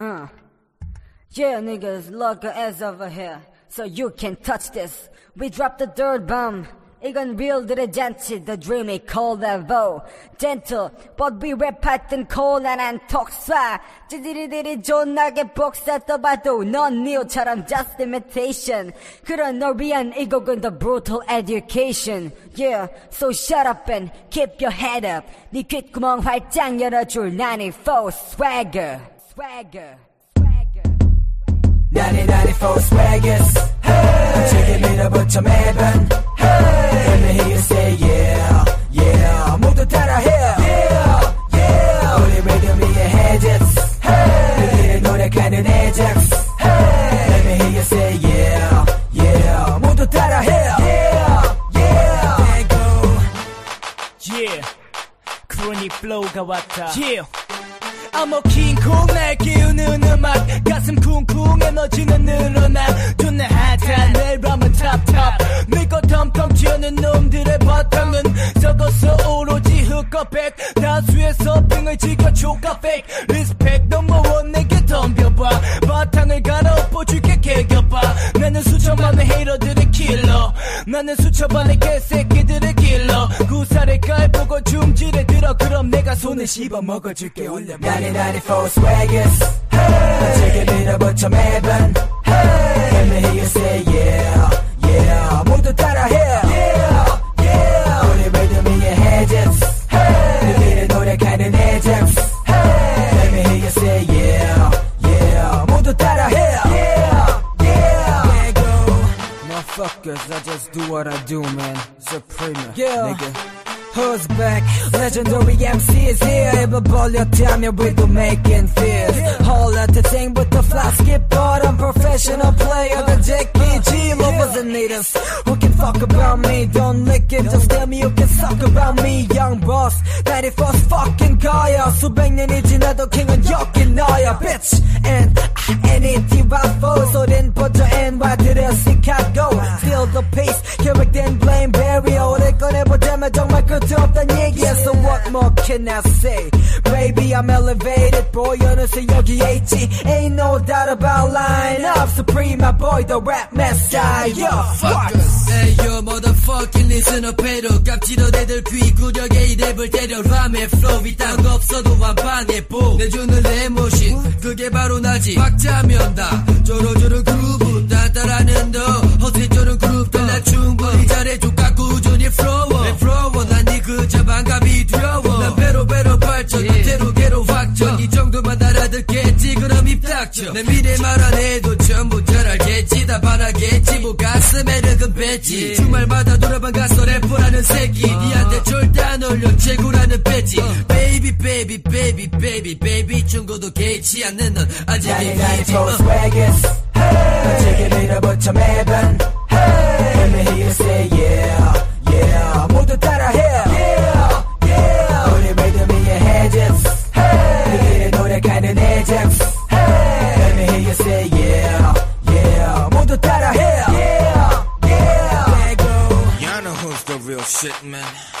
Uh. Yeah, niggas, look your ass over here. So you can touch this. We drop the dirt bomb. 이건 real들의 잔치, the dreamy cold and bow. Gentle, but we rap 같은 콜란한 톡쏴. 찌질이들이 존나게 복사 떠봐도 넌 니오처럼 just imitation. 그런 널 위한 이 곡은 the brutal education. Yeah, so shut up and keep your head up. 네 귓구멍 활짝 열어줄 94 swagger. Swagger. Swagger. 1994 swaggers hey. 책에 밀어붙여 매번 hey. Let me hear you say yeah yeah 모두 따라해 yeah yeah 우리 리듬 위에 해적스 hey. 그들을 노력하는 해적스 hey. Let me hear you say yeah yeah 모두 따라해 yeah yeah 대구 Yeah 크로니 플로우가 왔다 Yeah I'm a 킹콩 날 깨우는 음악. 가슴 쿵쿵 에너지는 늘어나. 존나 핫한 내 람은 탑탑. 밀고 텅텅 튀어는 놈들의 바탕은 썩어서 오로지 흑커백. 다수의 서핑을 지켜 조카백 리스펙 넘버 원 내게 덤벼봐. 바탕을 갈아엎어 줄게 개겨봐. 나는 수천만의 헤이러들의 킬러 나는 수천만의 개새끼들의 킬러 구살을 깔보고 중지를 들어 그럼 내가 손을 씹어 먹어줄게 올려 1994 swaggers hey. 책에 밀어붙여 매번 hey. Let me hear you say yeah yeah 모두 따라해 yeah yeah 우리 리듬 위에 해적스 hey. 그들을 노력하는 해적스 hey. Let me hear you say yeah yeah 모두 따라해 yeah yeah 대구 Motherfuckers, I just do what I do, man. Supreme, Yeah. nigga. Who's back? Legendary MC is here. 입을 벌렸다면 we do making fears. Whole lot of thing but the fly skip but I'm professional player. The Jackie G lovers and natives who can fuck about me. Don't lick it, just tell me you can suck about me. Young boss, 91st fucking 가야. 수백 년이 지나도 킹은 여긴 너야, bitch. And NET 와포 소린 퍼져 NY 들여 Chicago. Still the pace, 계획된 blame barrier. 오래 꺼내보자면 정말 없단 얘기야. So what more can I say? Baby, I'm elevated. 어느새 여기에 있지. Ain't no doubt about line up. Supreme, my boy, the rap messiah. Fuck. Hey yo motherfucking listen up 해도 깝치던 애들 귀 구력에 이 랩을 때려 람의 flow 이딴 거 없어도 완방에 보 내주는 레모신 그게 바로 나지 박자면 다 조로조로 발전 대로 개로 확전 이 정도만 알아듣겠지 그럼 입 닥쳐 내 미래 말 안 해도 전부 잘 알겠지 다 반하겠지 뭐 가슴에 르금 뺐지 주말마다 노래방 가서 래퍼라는 새끼 니한테 절대 안 어울려 최고라는 배지 Baby baby baby baby baby 중고도 개의치 않는 넌 아직 1994 swaggers hey. 책에 밀어붙여 매번 hey. Let me hear you say yeah yeah 모두 따라해 shit, man.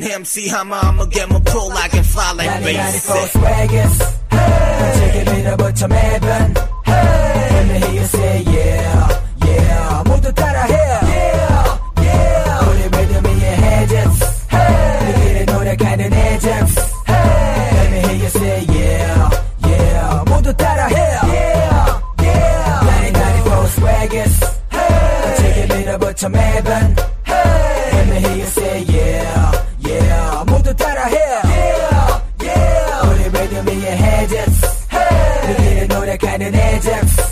MC. I'm I'ma get my pull like and fly like 1994 basic. swaggers hey. 책에 밀어붙여 매번 hey. Let me hear you say yeah yeah 모두 따라해 yeah yeah 우리 리듬 위에 해적스 hey. 그들을 노력하는 해적스 hey. Let me hear you say yeah yeah 모두 따라해 yeah yeah 1994 swaggers hey. 책에 밀어붙여 매번 모두 따라해 yeah, yeah. 우리 리듬 위에 해적 우리끼리 노력하는 해적